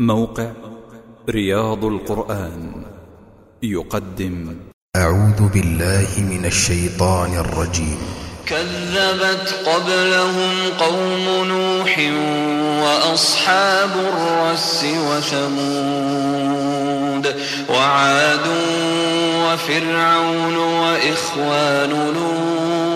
موقع رياض القرآن يقدم. أعوذ بالله من الشيطان الرجيم. كذبت قبلهم قوم نوح وأصحاب الرس وثمود وعاد وفرعون وإخوان لوط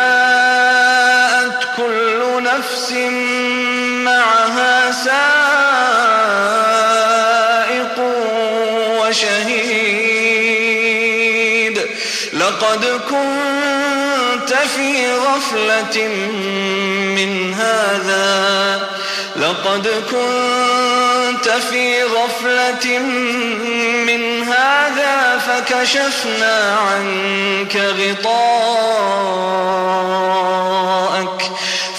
نفس معها سائق وشهيد. لقد كنت في غفلة من هذا. لقد كنت في غفلة من هذا فكشفنا عنك غطاءك.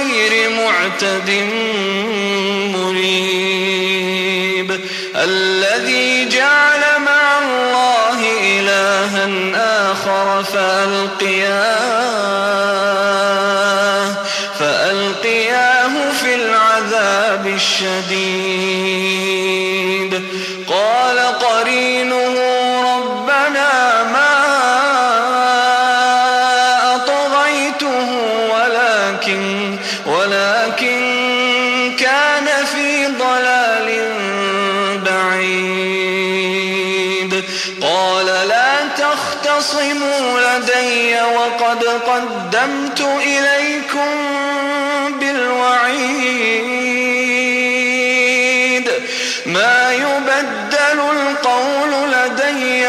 للخير معتد مريب. الذي جعل مع الله إلها آخر فألقياه فألقياه في العذاب الشديد. قال قرينه في ضلال بعيد. قال لا تختصموا لدي وقد قدمت إليكم بالوعيد. ما يبدل القول لدي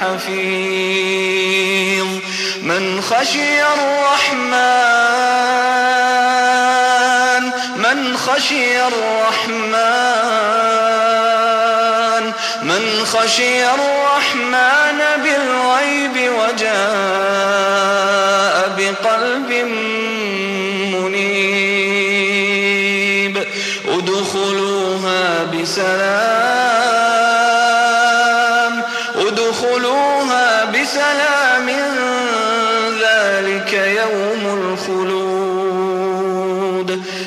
حفيظ. من خشي الرحمن من خشي الرحمن من خشي الرحمن بالغيب وجاء بقلب منيب. ادخلوها سلام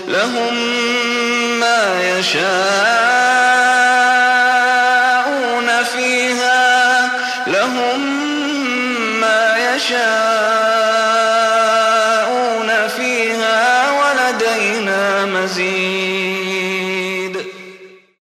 لهم ما يشاءون فيها لهم ما يشاءون